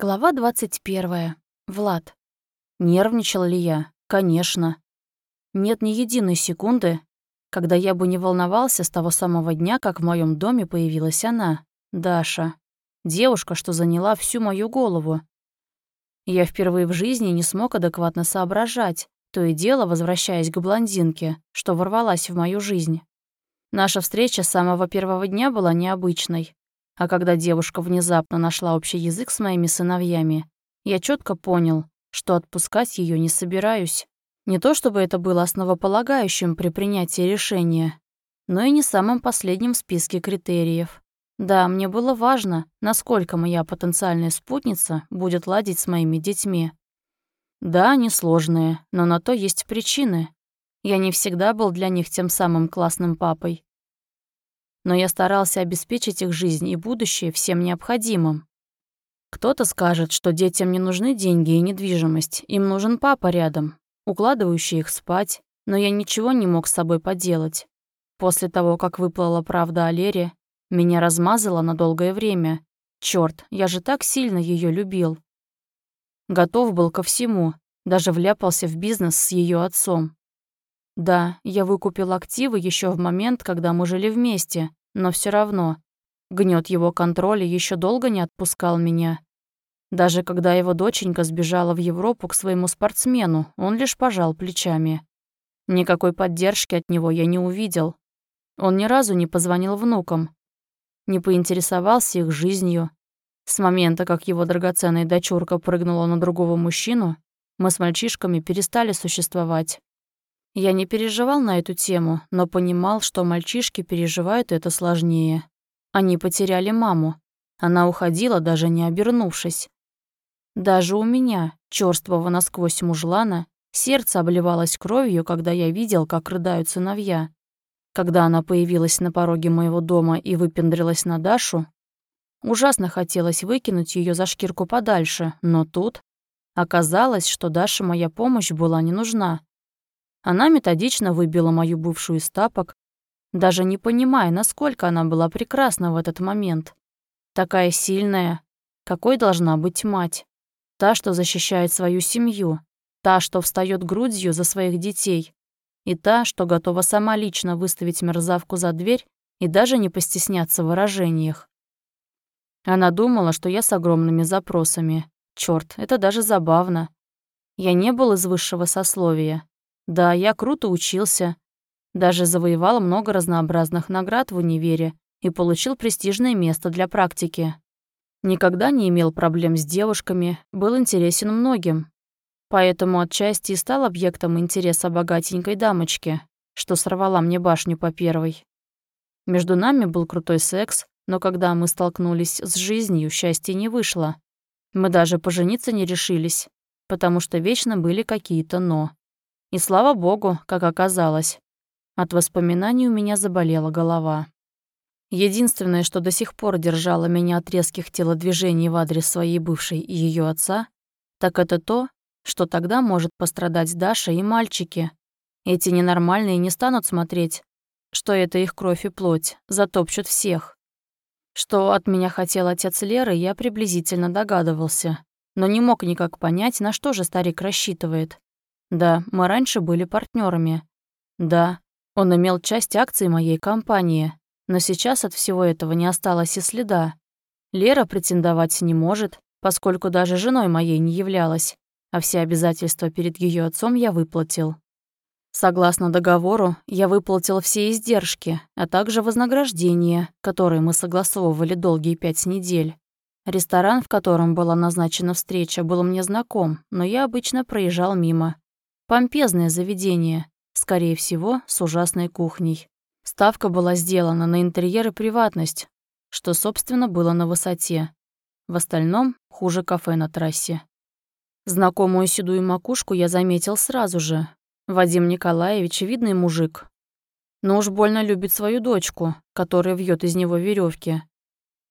Глава 21. Влад. Нервничал ли я? Конечно. Нет ни единой секунды, когда я бы не волновался с того самого дня, как в моем доме появилась она, Даша. Девушка, что заняла всю мою голову. Я впервые в жизни не смог адекватно соображать, то и дело возвращаясь к блондинке, что ворвалась в мою жизнь. Наша встреча с самого первого дня была необычной. А когда девушка внезапно нашла общий язык с моими сыновьями, я четко понял, что отпускать ее не собираюсь. Не то чтобы это было основополагающим при принятии решения, но и не самым последним в списке критериев. Да, мне было важно, насколько моя потенциальная спутница будет ладить с моими детьми. Да, они сложные, но на то есть причины. Я не всегда был для них тем самым классным папой но я старался обеспечить их жизнь и будущее всем необходимым. Кто-то скажет, что детям не нужны деньги и недвижимость, им нужен папа рядом, укладывающий их спать, но я ничего не мог с собой поделать. После того, как выплыла правда о Лере, меня размазало на долгое время. Черт, я же так сильно ее любил. Готов был ко всему, даже вляпался в бизнес с ее отцом. Да, я выкупил активы еще в момент, когда мы жили вместе, но все равно. Гнет его контроля еще долго не отпускал меня. Даже когда его доченька сбежала в Европу к своему спортсмену, он лишь пожал плечами. Никакой поддержки от него я не увидел. Он ни разу не позвонил внукам, не поинтересовался их жизнью. С момента, как его драгоценная дочурка прыгнула на другого мужчину, мы с мальчишками перестали существовать. Я не переживал на эту тему, но понимал, что мальчишки переживают это сложнее. Они потеряли маму. Она уходила, даже не обернувшись. Даже у меня, чёрствого насквозь мужлана, сердце обливалось кровью, когда я видел, как рыдают сыновья. Когда она появилась на пороге моего дома и выпендрилась на Дашу, ужасно хотелось выкинуть ее за шкирку подальше, но тут оказалось, что Даше моя помощь была не нужна. Она методично выбила мою бывшую из тапок, даже не понимая, насколько она была прекрасна в этот момент. Такая сильная, какой должна быть мать. Та, что защищает свою семью, та, что встает грудью за своих детей, и та, что готова сама лично выставить мерзавку за дверь и даже не постесняться в выражениях. Она думала, что я с огромными запросами. Чёрт, это даже забавно. Я не был из высшего сословия, да, я круто учился. Даже завоевал много разнообразных наград в универе и получил престижное место для практики. Никогда не имел проблем с девушками, был интересен многим. Поэтому отчасти и стал объектом интереса богатенькой дамочки, что сорвала мне башню по первой. Между нами был крутой секс, но когда мы столкнулись с жизнью, счастья не вышло. Мы даже пожениться не решились, потому что вечно были какие-то «но». И слава богу, как оказалось. От воспоминаний у меня заболела голова. Единственное, что до сих пор держало меня от резких телодвижений в адрес своей бывшей и ее отца, так это то, что тогда может пострадать Даша и мальчики. Эти ненормальные не станут смотреть, что это их кровь и плоть, затопчут всех. Что от меня хотел отец Леры, я приблизительно догадывался, но не мог никак понять, на что же старик рассчитывает. Да, мы раньше были партнерами. Да, он имел часть акций моей компании, но сейчас от всего этого не осталось и следа. Лера претендовать не может, поскольку даже женой моей не являлась, а все обязательства перед ее отцом я выплатил. Согласно договору, я выплатил все издержки, а также вознаграждение, которое мы согласовывали долгие пять недель. Ресторан, в котором была назначена встреча, был мне знаком, но я обычно проезжал мимо, Помпезное заведение, скорее всего, с ужасной кухней. Ставка была сделана на интерьер и приватность, что, собственно, было на высоте. В остальном хуже кафе на трассе. Знакомую седую макушку я заметил сразу же. Вадим Николаевич — видный мужик. Но уж больно любит свою дочку, которая вьет из него веревки.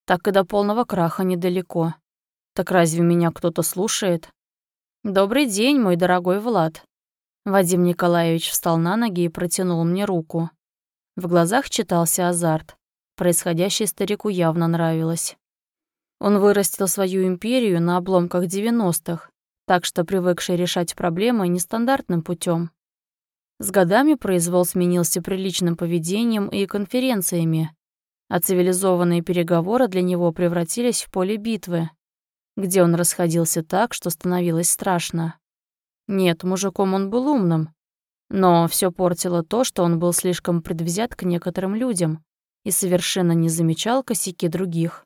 Так и до полного краха недалеко. Так разве меня кто-то слушает? «Добрый день, мой дорогой Влад», Вадим Николаевич встал на ноги и протянул мне руку. В глазах читался азарт. Происходящее старику явно нравилось. Он вырастил свою империю на обломках 90-х, так что привыкший решать проблемы нестандартным путем. С годами произвол сменился приличным поведением и конференциями, а цивилизованные переговоры для него превратились в поле битвы, где он расходился так, что становилось страшно. Нет, мужиком он был умным, но все портило то, что он был слишком предвзят к некоторым людям и совершенно не замечал косяки других.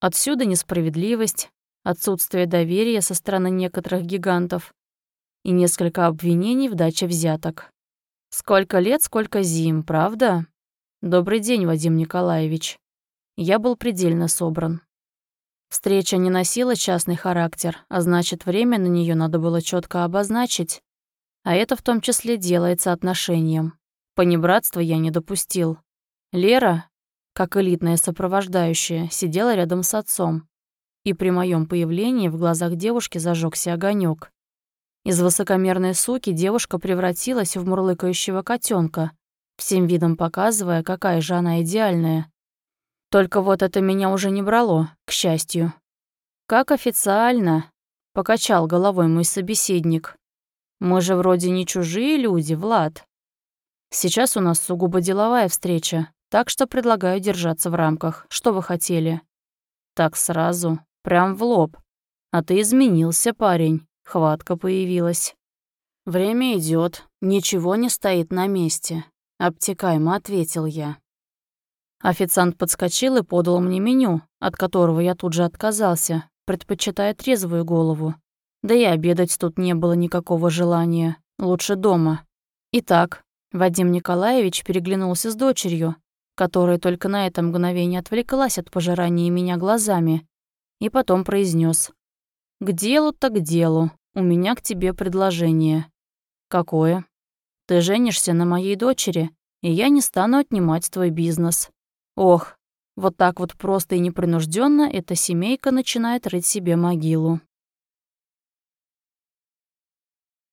Отсюда несправедливость, отсутствие доверия со стороны некоторых гигантов и несколько обвинений в даче взяток. Сколько лет, сколько зим, правда? Добрый день, Вадим Николаевич. Я был предельно собран. Встреча не носила частный характер, а значит, время на нее надо было четко обозначить. А это в том числе делается отношением. Понебратства я не допустил. Лера, как элитная сопровождающая, сидела рядом с отцом. И при моем появлении в глазах девушки зажегся огонек. Из высокомерной суки девушка превратилась в мурлыкающего котенка, всем видом показывая, какая же она идеальная. Только вот это меня уже не брало, к счастью. Как официально, покачал головой мой собеседник. Мы же вроде не чужие люди, Влад. Сейчас у нас сугубо деловая встреча, так что предлагаю держаться в рамках. Что вы хотели? Так сразу, прям в лоб. А ты изменился, парень. Хватка появилась. Время идет, ничего не стоит на месте. Обтекаемо ответил я. Официант подскочил и подал мне меню, от которого я тут же отказался, предпочитая трезвую голову. Да и обедать тут не было никакого желания. Лучше дома. Итак, Вадим Николаевич переглянулся с дочерью, которая только на это мгновение отвлеклась от пожирания меня глазами, и потом произнес: «К делу так к делу. У меня к тебе предложение». «Какое?» «Ты женишься на моей дочери, и я не стану отнимать твой бизнес. Ох, вот так вот просто и непринужденно эта семейка начинает рыть себе могилу.